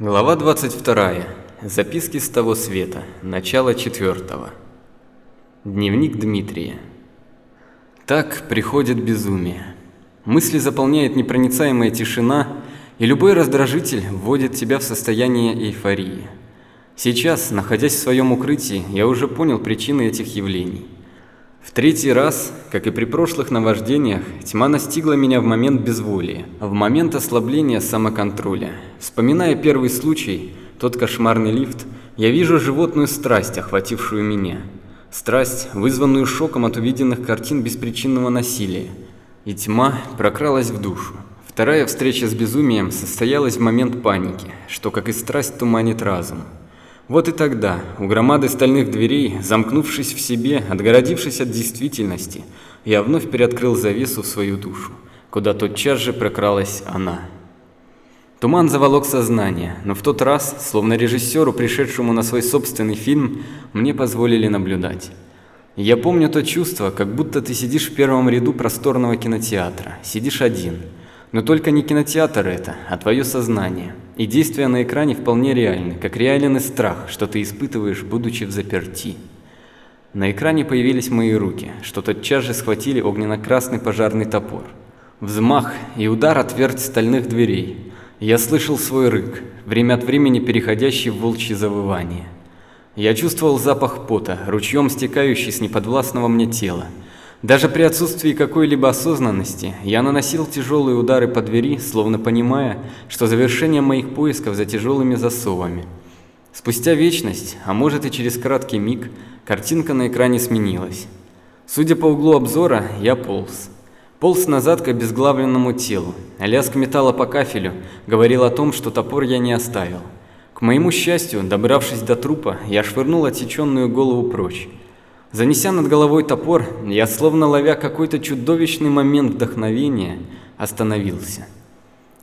Глава 22. Записки с того света. Начало четвертого. Дневник Дмитрия. Так приходит безумие. Мысли заполняет непроницаемая тишина, и любой раздражитель вводит тебя в состояние эйфории. Сейчас, находясь в своем укрытии, я уже понял причины этих явлений. В третий раз, как и при прошлых наваждениях, тьма настигла меня в момент безволия, в момент ослабления самоконтроля. Вспоминая первый случай, тот кошмарный лифт, я вижу животную страсть, охватившую меня. Страсть, вызванную шоком от увиденных картин беспричинного насилия. И тьма прокралась в душу. Вторая встреча с безумием состоялась в момент паники, что, как и страсть, туманит разум. Вот и тогда, у громады стальных дверей, замкнувшись в себе, отгородившись от действительности, я вновь переоткрыл завесу в свою душу, куда тотчас же прокралась она. Туман заволок сознание, но в тот раз, словно режиссеру, пришедшему на свой собственный фильм, мне позволили наблюдать. Я помню то чувство, как будто ты сидишь в первом ряду просторного кинотеатра, сидишь один – но только не кинотеатр это, а твое сознание. И действия на экране вполне реальны, как реален и страх, что ты испытываешь, будучи в заперти. На экране появились мои руки, что тотчас же схватили огненно-красный пожарный топор. Взмах и удар отверть стальных дверей. Я слышал свой рык, время от времени переходящий в волчье завывание. Я чувствовал запах пота, ручьем стекающий с неподвластного мне тела. Даже при отсутствии какой-либо осознанности я наносил тяжелые удары по двери, словно понимая, что завершение моих поисков за тяжелыми засовами. Спустя вечность, а может и через краткий миг, картинка на экране сменилась. Судя по углу обзора, я полз. Полз назад к обезглавленному телу. Лязг металла по кафелю говорил о том, что топор я не оставил. К моему счастью, добравшись до трупа, я швырнул отсеченную голову прочь. Занеся над головой топор, я, словно ловя какой-то чудовищный момент вдохновения, остановился.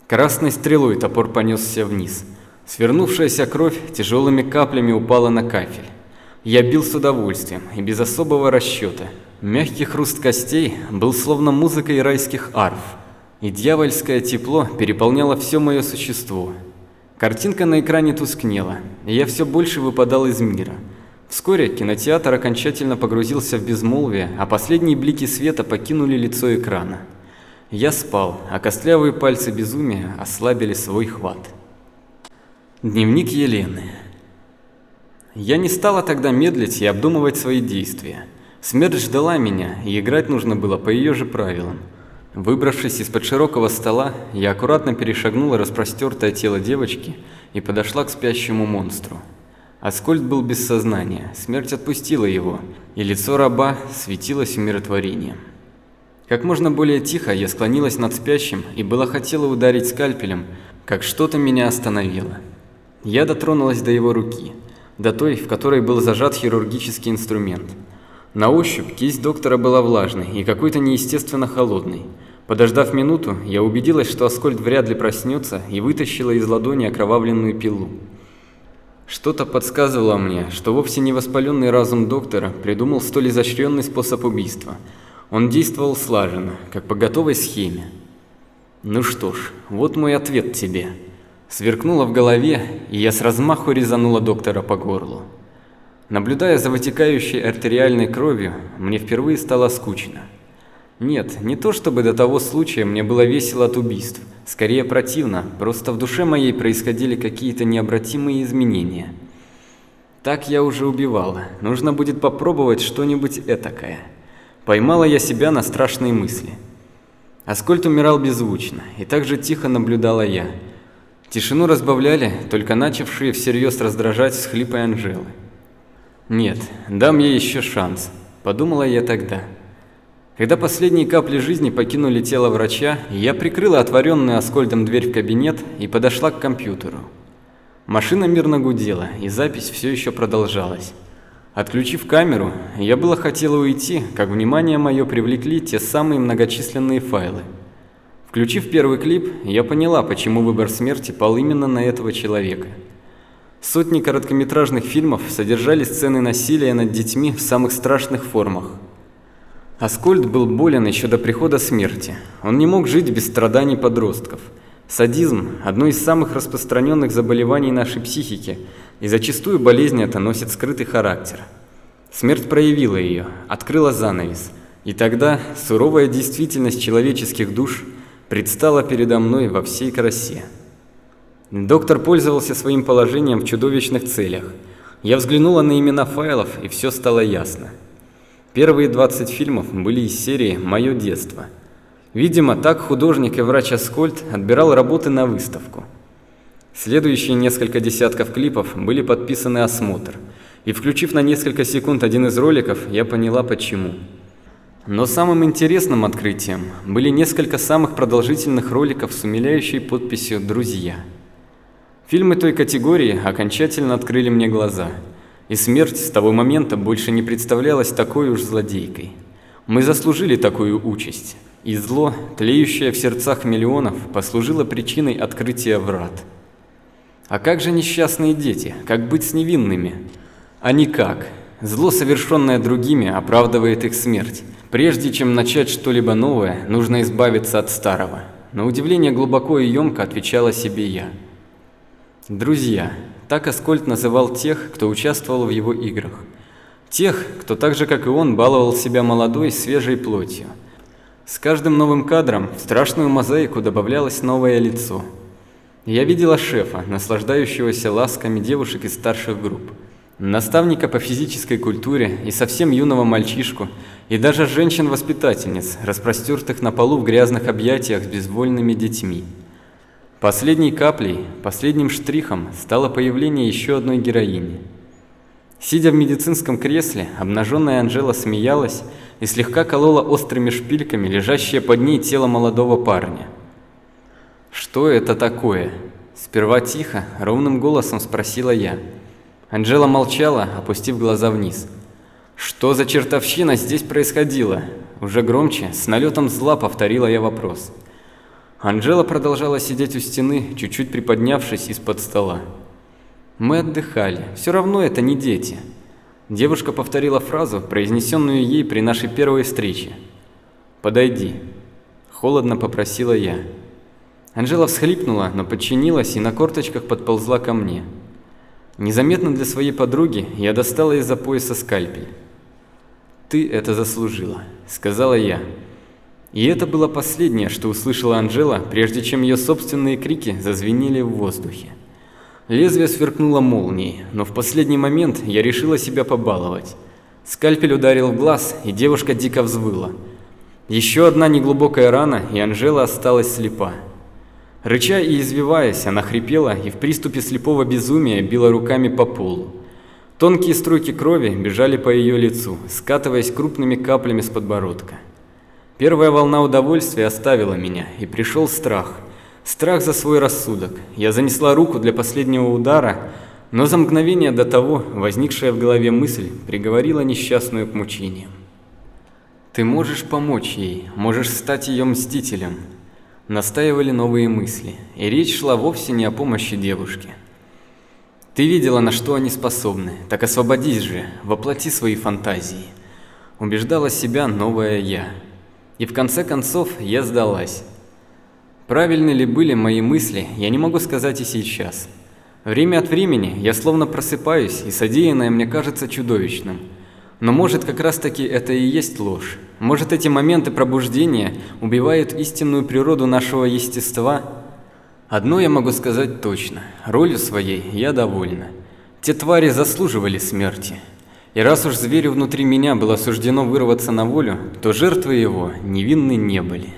Красной стрелой топор понесся вниз. Свернувшаяся кровь тяжелыми каплями упала на кафель. Я бил с удовольствием и без особого расчета. Мягкий хруст костей был словно музыкой райских арф, и дьявольское тепло переполняло все мое существо. Картинка на экране тускнела, и я все больше выпадал из мира – Вскоре кинотеатр окончательно погрузился в безмолвие, а последние блики света покинули лицо экрана. Я спал, а костлявые пальцы безумия ослабили свой хват. Дневник Елены. Я не стала тогда медлить и обдумывать свои действия. Смерть ждала меня, и играть нужно было по ее же правилам. Выбравшись из-под широкого стола, я аккуратно перешагнула распростертое тело девочки и подошла к спящему монстру. Аскольд был без сознания, смерть отпустила его, и лицо раба светилось умиротворением. Как можно более тихо я склонилась над спящим и была хотела ударить скальпелем, как что-то меня остановило. Я дотронулась до его руки, до той, в которой был зажат хирургический инструмент. На ощупь кисть доктора была влажной и какой-то неестественно холодной. Подождав минуту, я убедилась, что Аскольд вряд ли проснется и вытащила из ладони окровавленную пилу. Что-то подсказывало мне, что вовсе не воспаленный разум доктора придумал столь изощренный способ убийства. Он действовал слаженно, как по готовой схеме. Ну что ж, вот мой ответ тебе. Сверкнуло в голове, и я с размаху резанула доктора по горлу. Наблюдая за вытекающей артериальной кровью, мне впервые стало скучно. Нет, не то чтобы до того случая мне было весело от убийств – Скорее противно, просто в душе моей происходили какие-то необратимые изменения. Так я уже убивала, нужно будет попробовать что-нибудь этакое. Поймала я себя на страшные мысли. Аскольд умирал беззвучно, и так же тихо наблюдала я. Тишину разбавляли только начавшие всерьез раздражать всхлипы Анжелы. «Нет, дам ей еще шанс», – подумала я тогда. Когда последние капли жизни покинули тело врача, я прикрыла отворенную Аскольдом дверь в кабинет и подошла к компьютеру. Машина мирно гудела, и запись все еще продолжалась. Отключив камеру, я было хотела уйти, как внимание мое привлекли те самые многочисленные файлы. Включив первый клип, я поняла, почему выбор смерти пал именно на этого человека. Сотни короткометражных фильмов содержали сцены насилия над детьми в самых страшных формах – Аскольд был болен еще до прихода смерти. Он не мог жить без страданий подростков. Садизм – одно из самых распространенных заболеваний нашей психики, и зачастую болезнь эта носит скрытый характер. Смерть проявила ее, открыла занавес, и тогда суровая действительность человеческих душ предстала передо мной во всей красе. Доктор пользовался своим положением в чудовищных целях. Я взглянула на имена файлов, и все стало ясно. Первые 20 фильмов были из серии «Мое детство». Видимо, так художник и врач Аскольд отбирал работы на выставку. Следующие несколько десятков клипов были подписаны «Осмотр», и включив на несколько секунд один из роликов, я поняла почему. Но самым интересным открытием были несколько самых продолжительных роликов с умиляющей подписью «Друзья». Фильмы той категории окончательно открыли мне глаза, и смерть с того момента больше не представлялась такой уж злодейкой. Мы заслужили такую участь, и зло, тлеющее в сердцах миллионов, послужило причиной открытия врат. А как же несчастные дети? Как быть с невинными? А никак. Зло, совершенное другими, оправдывает их смерть. Прежде чем начать что-либо новое, нужно избавиться от старого. На удивление глубоко и емко отвечала себе я. Друзья. Так Аскольд называл тех, кто участвовал в его играх. Тех, кто так же, как и он, баловал себя молодой, свежей плотью. С каждым новым кадром в страшную мозаику добавлялось новое лицо. Я видела шефа, наслаждающегося ласками девушек из старших групп, наставника по физической культуре и совсем юного мальчишку, и даже женщин-воспитательниц, распростертых на полу в грязных объятиях с безвольными детьми. Последней каплей, последним штрихом стало появление еще одной героини – Сидя в медицинском кресле, обнаженная Анжела смеялась и слегка колола острыми шпильками лежащее под ней тело молодого парня. «Что это такое?» Сперва тихо, ровным голосом спросила я. Анжела молчала, опустив глаза вниз. «Что за чертовщина здесь происходила?» Уже громче, с налетом зла повторила я вопрос. Анжела продолжала сидеть у стены, чуть-чуть приподнявшись из-под стола. Мы отдыхали. Все равно это не дети. Девушка повторила фразу, произнесенную ей при нашей первой встрече. «Подойди», – холодно попросила я. Анжела всхлипнула, но подчинилась и на корточках подползла ко мне. Незаметно для своей подруги я достала из-за пояса скальпель. «Ты это заслужила», – сказала я. И это было последнее, что услышала Анжела, прежде чем ее собственные крики зазвенели в воздухе. Лезвие сверкнуло молнией, но в последний момент я решила себя побаловать. Скальпель ударил в глаз, и девушка дико взвыла. Еще одна неглубокая рана, и Анжела осталась слепа. Рыча и извиваясь, она хрипела и в приступе слепого безумия била руками по полу. Тонкие струйки крови бежали по ее лицу, скатываясь крупными каплями с подбородка. Первая волна удовольствия оставила меня, и пришел страх – Страх за свой рассудок. Я занесла руку для последнего удара, но за мгновение до того возникшая в голове мысль приговорила несчастную к мучениям. Ты можешь помочь ей, можешь стать ее мстителем. Настаивали новые мысли, и речь шла вовсе не о помощи девушке. Ты видела, на что они способны, так освободись же, воплоти свои фантазии. Убеждала себя новая я. И в конце концов я сдалась. Правильны ли были мои мысли, я не могу сказать и сейчас. Время от времени я словно просыпаюсь, и содеянное мне кажется чудовищным. Но может как раз таки это и есть ложь. Может эти моменты пробуждения убивают истинную природу нашего естества? Одно я могу сказать точно. Ролью своей я довольна. Те твари заслуживали смерти. И раз уж зверю внутри меня было суждено вырваться на волю, то жертвы его невинны не были.